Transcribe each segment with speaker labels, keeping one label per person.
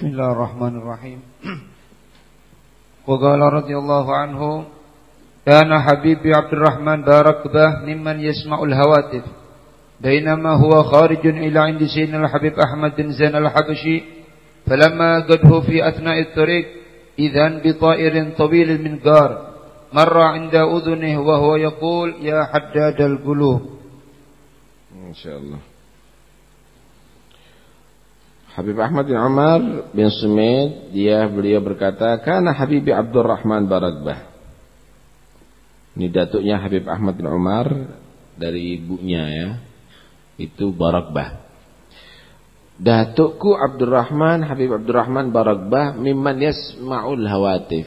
Speaker 1: بسم الله الرحمن الرحيم وقال رضي الله عنه كان حبيبي عبد الرحمن باركبه ممن يسمع الهواتف بينما هو خارج إلى عند سيدنا الحبيب أحمد بن زين الحبشي فلما قده في أثناء الطريق إذا بطائر طويل المنقار مر عند أذنه وهو يقول يا حداد القلوب
Speaker 2: إن شاء الله Habib Ahmad bin Umar bin Sumit dia beliau berkata karena Habib Abdurrahman Baragbah ini datuknya Habib Ahmad bin Umar dari ibunya ya. Itu Baragbah Datukku Abdurrahman Habib Abdurrahman Baragbah mimman yasma'ul hawatif.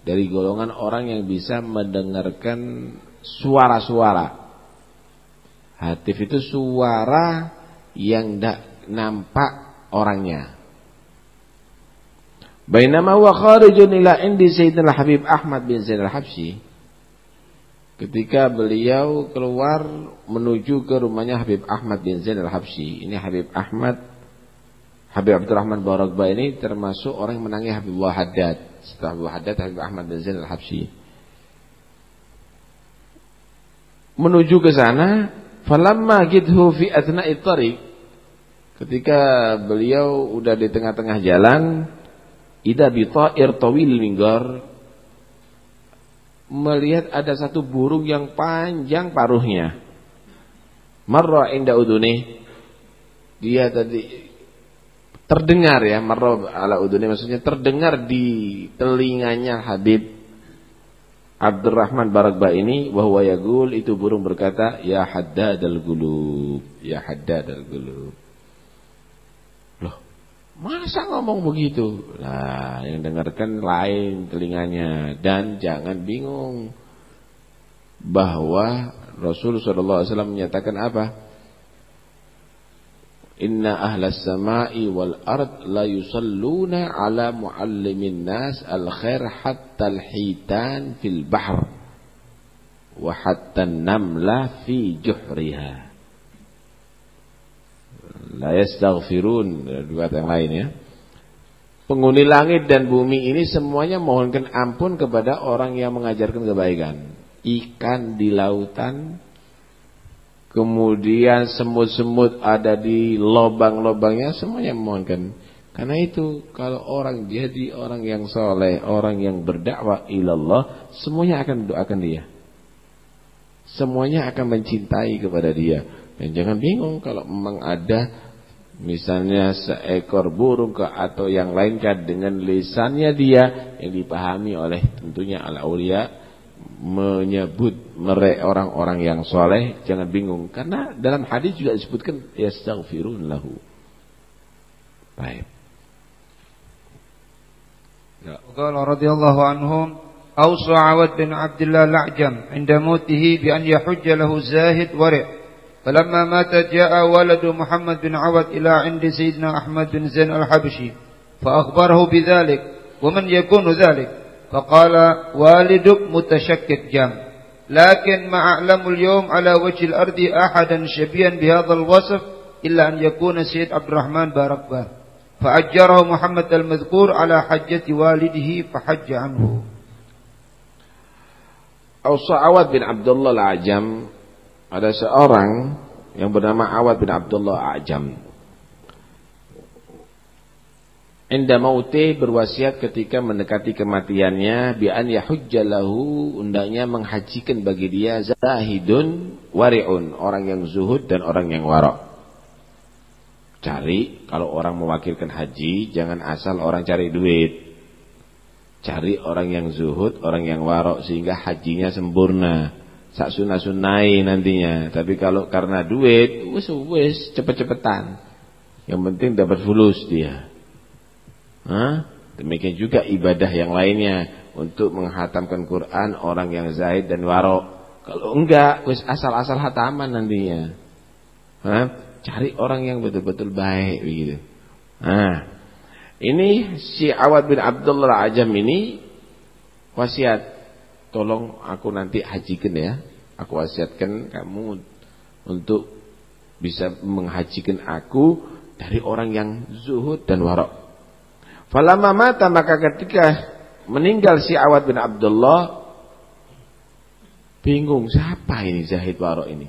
Speaker 2: Dari golongan orang yang bisa mendengarkan suara-suara. Hatif itu suara yang tidak nampak orangnya. Bainama wa kharijun ila indi Sayyidina Habib Ahmad bin Zaid al-Habsyi ketika beliau keluar menuju ke rumahnya Habib Ahmad bin Zaid al-Habsyi. Ini Habib Ahmad Habib Abdurrahman Barakba ini termasuk orang yang menangi Habibullah Haddad. Setelah Habib Haddad Habib Ahmad bin Zaid al-Habsyi. Menuju ke sana, falamma gidhu fi athna'i tariq Ketika beliau udah di tengah-tengah jalan, ida bita'ir tawil minggar melihat ada satu burung yang panjang paruhnya. Marra inda uduni. Dia tadi terdengar ya, marra ala uduni maksudnya terdengar di telinganya Habib Abdurrahman Barakba ini bahwa yagul itu burung berkata ya haddadal gulub ya haddadal gulub Masa ngomong begitu? Nah, yang dengarkan lain telinganya dan jangan bingung bahwa Rasul sallallahu alaihi wasallam menyatakan apa? Inna ahlas samai wal ard la yusalluna ala muallimin nas al khair hatta al hitan fil bahr wa hatta namla fi juhriha la yastaghfirun dua yang lain ya. Penghuni langit dan bumi ini semuanya mohonkan ampun kepada orang yang mengajarkan kebaikan. Ikan di lautan kemudian semut-semut ada di lobang-lobangnya semuanya mohonkan. Karena itu kalau orang jadi orang yang soleh orang yang berdakwah ilallah semuanya akan doakan dia. Semuanya akan mencintai kepada dia dan jangan bingung kalau memang ada misalnya seekor burung ke atau yang lain kan dengan lisannya dia yang dipahami oleh tentunya al-aulia menyebut mereka orang-orang yang soleh jangan bingung karena dalam hadis juga disebutkan yastaghfirun lahu. Baik.
Speaker 1: Ya. Qala radhiyallahu anhum أوصى عود بن عبد الله الأعجم عند موته بأن يحج له زاهد ورع فلما مات جاء ولد محمد بن عوض إلى عند سيدنا أحمد بن زين الحبشي فأخبره بذلك ومن يكون ذلك؟ فقال والدك متشكك جام. لكن ما أعلم اليوم على وجه الأرض أحدا شبيها بهذا الوصف إلا أن يكون سيد عبد الرحمن بارك فأجره محمد المذكور على حجة والده فحج عنه.
Speaker 2: أوصى bin Abdullah al-Ajam ada seorang yang bernama Awad bin Abdullah A'jam. Inda mauti berwasiat ketika mendekati kematiannya bi an yahujjalahu undangnya menghajikan bagi dia zahidun wari'un, orang yang zuhud dan orang yang warok. Cari kalau orang mewakilkan haji jangan asal orang cari duit. Cari orang yang zuhud, orang yang warok sehingga hajinya sempurna sak sunah-sunai nantinya. Tapi kalau karena duit, wis wis cepet-cepetan. Yang penting dapat fulus dia. Hah? Demikian juga ibadah yang lainnya untuk menghatamkan Quran orang yang zahid dan warok. Kalau enggak, wis asal-asal hataman nantinya. Hah? Cari orang yang betul-betul baik begitu. Nah, ini si Awad bin Abdullah Ajam ini wasiat tolong aku nanti hajikan ya. Aku wasiatkan kamu untuk bisa menghajikan aku dari orang yang zuhud dan warok. Falamma mata maka ketika meninggal si Awad bin Abdullah bingung siapa ini Zahid Waro ini.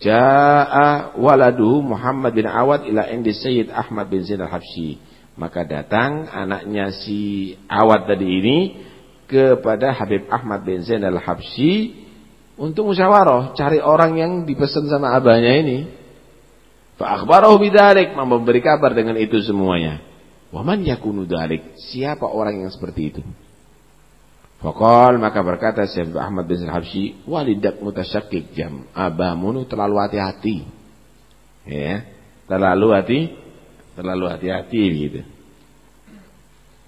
Speaker 2: Ja'a waladu Muhammad bin Awad ila indi Sayyid Ahmad bin Zain al-Habsyi. Maka datang anaknya si Awad tadi ini kepada Habib Ahmad bin Zain al-Habsyi untuk musyawarah, cari orang yang dipesan sama abahnya ini. Fa akhbarahu bidzalik, memberi kabar dengan itu semuanya. Wa man yakunu dzalik? Siapa orang yang seperti itu? Fakal maka berkata Syekh Ahmad bin Al-Habsyi, walidak mutasyakik jam. Abamu terlalu hati-hati. Ya, terlalu hati, terlalu hati-hati gitu.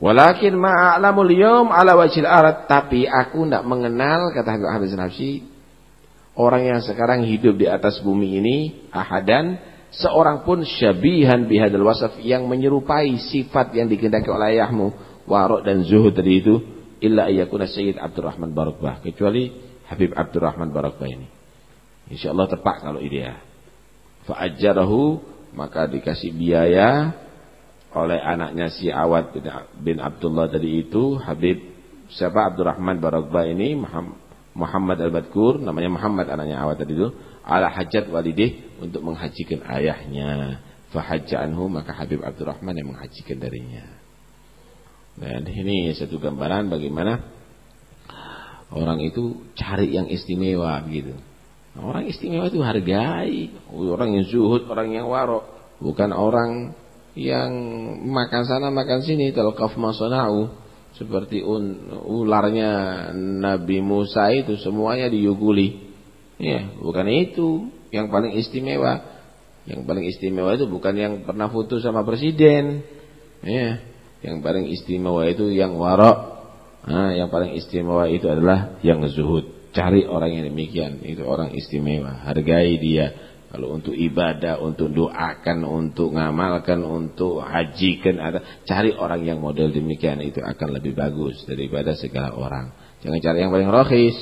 Speaker 2: Walakin ma'alamul yom ala wajil arat. Tapi aku tidak mengenal, kata Habib bin Habsyi, orang yang sekarang hidup di atas bumi ini, ahadan, seorang pun syabihan bihadal wasaf yang menyerupai sifat yang dikehendaki oleh ayahmu, warok dan zuhud tadi itu, illa ayyakuna Sayyid Abdurrahman Barakbah kecuali Habib Abdurrahman Barakbah ini. Insyaallah tepat kalau dia. Fa'ajjarahu maka dikasih biaya oleh anaknya si Awad bin Abdullah tadi itu Habib siapa? Abdurrahman Barakbah ini Muhammad Al-Badkur namanya Muhammad anaknya Awad tadi itu ala hajat walidih untuk menghajikan ayahnya. Fahajja anhu maka Habib Abdurrahman yang menghajikan darinya. Dan ini satu gambaran bagaimana orang itu cari yang istimewa gitu. Orang istimewa itu hargai, orang yang zuhud, orang yang warok, bukan orang yang makan sana makan sini talqaf masana'u seperti un, ularnya Nabi Musa itu semuanya diyuguli. Ya, bukan itu yang paling istimewa. Yang paling istimewa itu bukan yang pernah foto sama presiden. Ya, yang paling istimewa itu yang warok. Nah, yang paling istimewa itu adalah yang zuhud. Cari orang yang demikian, itu orang istimewa. Hargai dia. Kalau untuk ibadah, untuk doakan, untuk ngamalkan, untuk hajikan, ada cari orang yang model demikian itu akan lebih bagus daripada segala orang. Jangan cari yang paling rohis.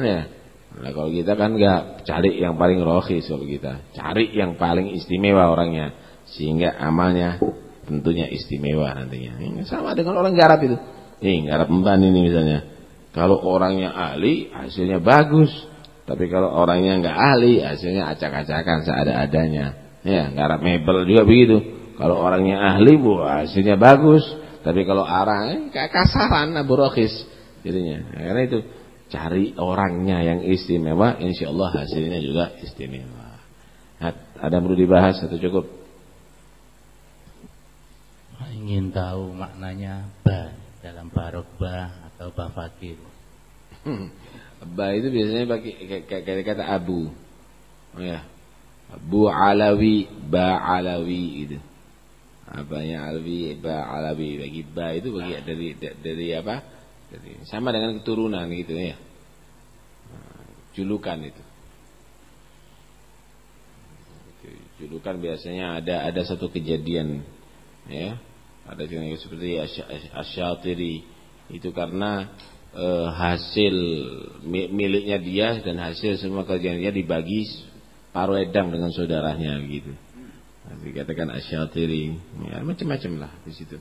Speaker 2: Nah, nah kalau kita kan enggak cari yang paling rohis kalau kita. Cari yang paling istimewa orangnya sehingga amalnya tentunya istimewa nantinya. Sama dengan orang garap itu. Nih, garap emban ini misalnya. Kalau orangnya ahli, hasilnya bagus. Tapi kalau orangnya enggak ahli, hasilnya acak-acakan seada-adanya. Ya, garap mebel juga begitu. Kalau orangnya ahli, bu, hasilnya bagus. Tapi kalau orang kayak kasaran, aburokis. Jadinya. Nah, karena itu cari orangnya yang istimewa, insya Allah hasilnya juga istimewa. Nah, ada yang perlu dibahas atau cukup?
Speaker 3: ingin tahu maknanya ba dalam barok ba atau ba fakir.
Speaker 2: Hmm. Ba itu biasanya pakai kayak kata abu. Oh ya. Bu alawi, ba alawi itu. Abanya alawi, ba alawi. Bagi ba itu bagi dari dari apa? Dari sama dengan keturunan gitu ya. Julukan itu. Julukan biasanya ada ada satu kejadian ya ada yang seperti asyatiri itu karena e, hasil miliknya dia dan hasil semua kerjanya dibagi paruh edang dengan saudaranya gitu. Nanti katakan asyatiri, ya, macam-macam lah di situ.